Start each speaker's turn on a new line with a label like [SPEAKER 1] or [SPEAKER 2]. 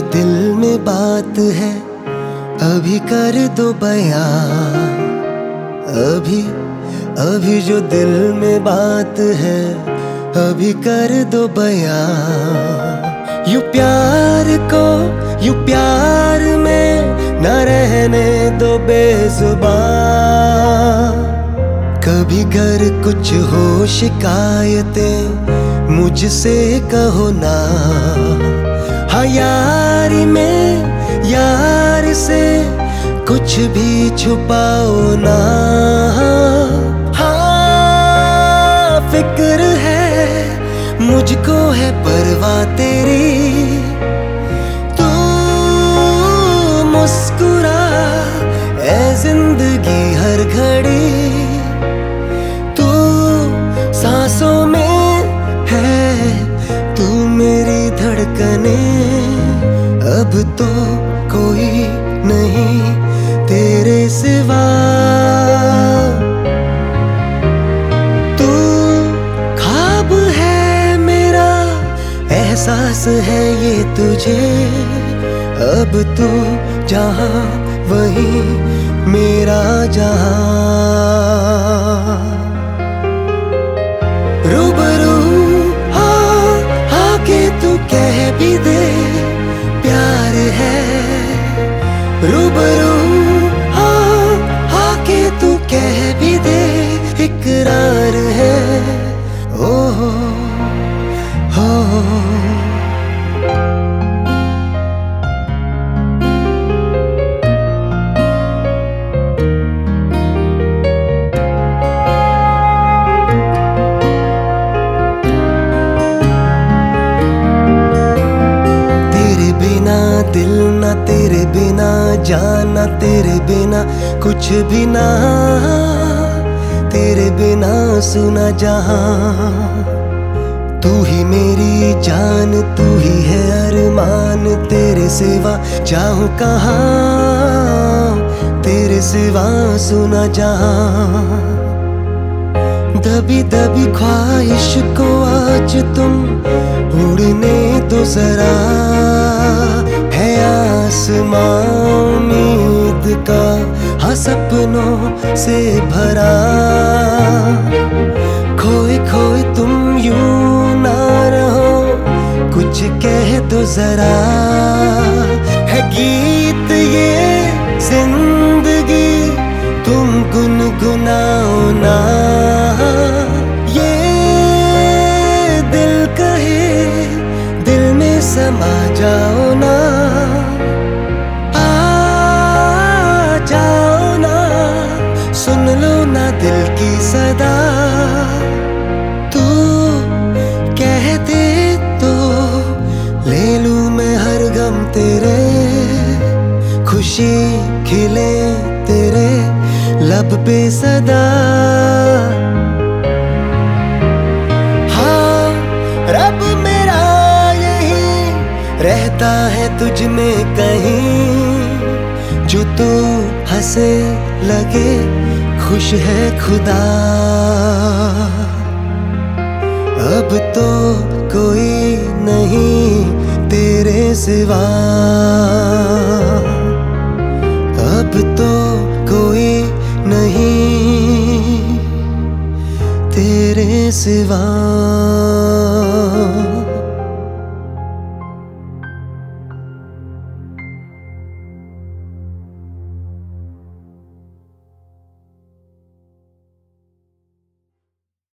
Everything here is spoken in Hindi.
[SPEAKER 1] दिल में बात है, अभी कर दो बया अभी अभी जो दिल में बात है, अभी कर दो बया यू प्यार को, यू प्यार में न रहने दो बेजुबान। कभी घर कुछ हो शिकायतें, मुझसे कहो ना। हाँ यारी में यार से कुछ भी छुपाओ ना। हाँ फ़िक्र है, मुझको है परवाह अब तो कोई नहीं तेरे सिवा। तू खाब है मेरा, एहसास है ये तुझे। अब तू जहाँ, वही मेरा जहाँ। दिल ना तेरे बिना, जाना तेरे बिना, कुछ भी ना, तेरे बिना सुना जहाँ। तू ही मेरी जान, तू ही है अरमान, तेरे सिवा चाहूँ कहाँ? तेरे सिवा सुना जहाँ। दबी दबी ख्वाहिश को आज तुम उड़ने तो जरा। सपनों से भरा। खोए खोए तुम यू ना रहो, कुछ कह दो जरा। है गीत ये ज़िंदगी, तुम गुनगुनाओ खुशी खिले तेरे लब पे सदा। हाँ रब मेरा यही रहता है तुझ में कहीं। जो तू हंसे लगे, खुश है खुदा। अब तो कोई नहीं तेरे सिवा। नहीं तेरे सिवा।